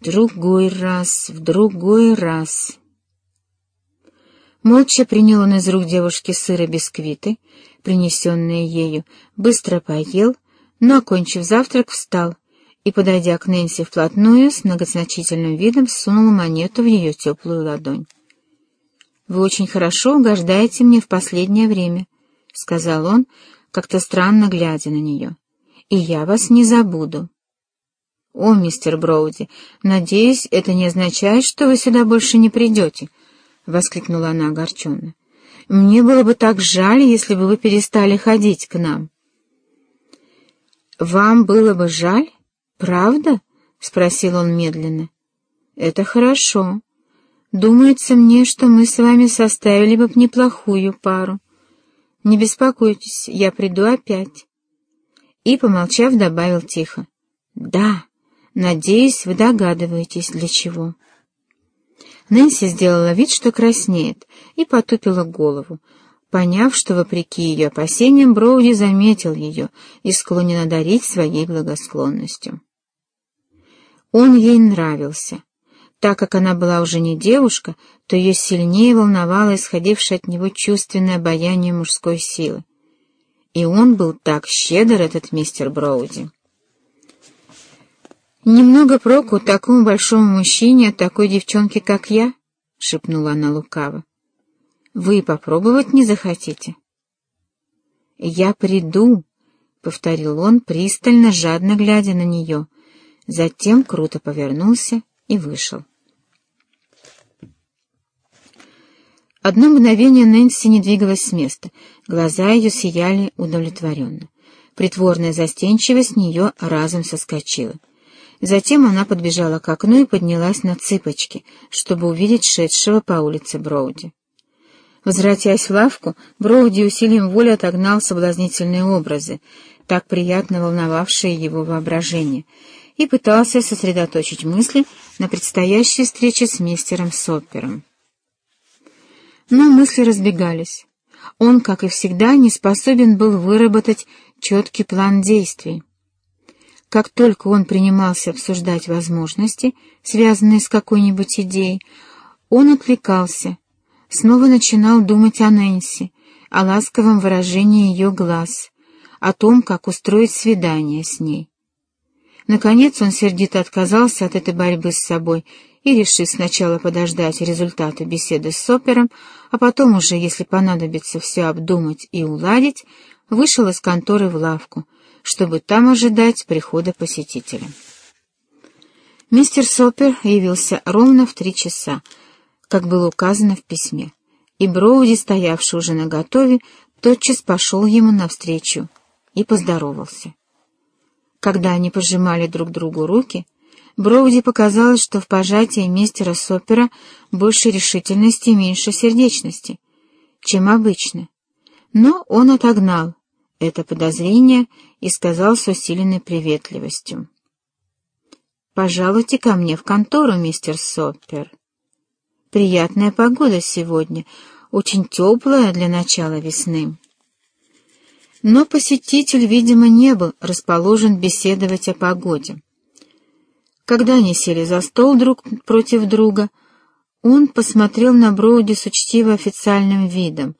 В другой раз, в другой раз. Молча принял он из рук девушки сыра бисквиты, принесенные ею, быстро поел, но, окончив завтрак, встал и, подойдя к Нэнси вплотную, с многозначительным видом сунул монету в ее теплую ладонь. «Вы очень хорошо угождаете мне в последнее время», — сказал он, как-то странно глядя на нее. «И я вас не забуду». «О, мистер Броуди, надеюсь, это не означает, что вы сюда больше не придете», — воскликнула она огорченно. «Мне было бы так жаль, если бы вы перестали ходить к нам». «Вам было бы жаль? Правда?» — спросил он медленно. «Это хорошо. Думается мне, что мы с вами составили бы неплохую пару. Не беспокойтесь, я приду опять». И, помолчав, добавил тихо. «Да, надеюсь, вы догадываетесь, для чего». Нэнси сделала вид, что краснеет, и потупила голову, поняв, что, вопреки ее опасениям, Броуди заметил ее и склонен одарить своей благосклонностью. Он ей нравился. Так как она была уже не девушка, то ее сильнее волновало исходившее от него чувственное обаяние мужской силы. И он был так щедр, этот мистер Броуди. «Немного проку такому большому мужчине от такой девчонки, как я», — шепнула она лукаво. «Вы попробовать не захотите?» «Я приду», — повторил он, пристально, жадно глядя на нее, затем круто повернулся и вышел. Одно мгновение Нэнси не двигалась с места, глаза ее сияли удовлетворенно. Притворная застенчивость с нее разом соскочила. Затем она подбежала к окну и поднялась на цыпочки, чтобы увидеть шедшего по улице Броуди. Возвратясь в лавку, Броуди усилием воли отогнал соблазнительные образы, так приятно волновавшие его воображение, и пытался сосредоточить мысли на предстоящей встрече с мистером Соппером. Но мысли разбегались. Он, как и всегда, не способен был выработать четкий план действий. Как только он принимался обсуждать возможности, связанные с какой-нибудь идеей, он отвлекался, снова начинал думать о Нэнси, о ласковом выражении ее глаз, о том, как устроить свидание с ней. Наконец он сердито отказался от этой борьбы с собой и, решив сначала подождать результата беседы с Сопером, а потом уже, если понадобится все обдумать и уладить, вышел из конторы в лавку, чтобы там ожидать прихода посетителя. Мистер Сопер явился ровно в три часа, как было указано в письме, и Броуди, стоявший уже наготове, тотчас пошел ему навстречу и поздоровался. Когда они пожимали друг другу руки, Броуди показалось, что в пожатии мистера Сопера больше решительности и меньше сердечности, чем обычно. Но он отогнал это подозрение и сказал с усиленной приветливостью. «Пожалуйте ко мне в контору, мистер Соппер. Приятная погода сегодня, очень теплая для начала весны». Но посетитель, видимо, не был расположен беседовать о погоде. Когда они сели за стол друг против друга, он посмотрел на Броуди с учтиво официальным видом,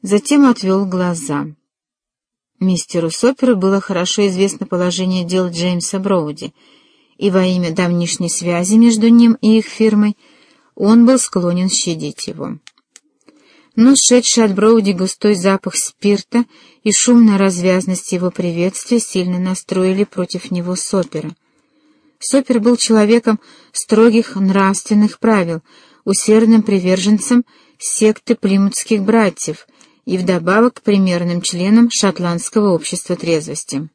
затем отвел глаза. Мистеру Соперу было хорошо известно положение дел Джеймса Броуди, и во имя давнишней связи между ним и их фирмой он был склонен щадить его но шедший от Броуди густой запах спирта и шумная развязность его приветствия сильно настроили против него Сопера. Сопер был человеком строгих нравственных правил, усердным приверженцем секты плимутских братьев и вдобавок примерным членом шотландского общества трезвости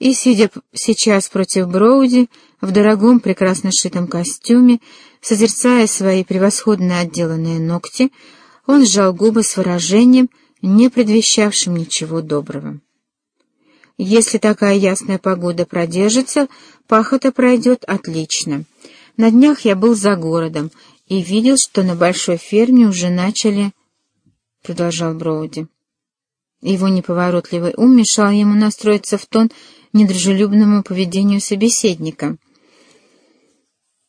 и, сидя сейчас против Броуди, в дорогом прекрасно сшитом костюме, созерцая свои превосходно отделанные ногти, он сжал губы с выражением, не предвещавшим ничего доброго. Если такая ясная погода продержится, пахота пройдет отлично. На днях я был за городом и видел, что на большой ферме уже начали... — продолжал Броуди. Его неповоротливый ум мешал ему настроиться в тон недружелюбному поведению собеседника.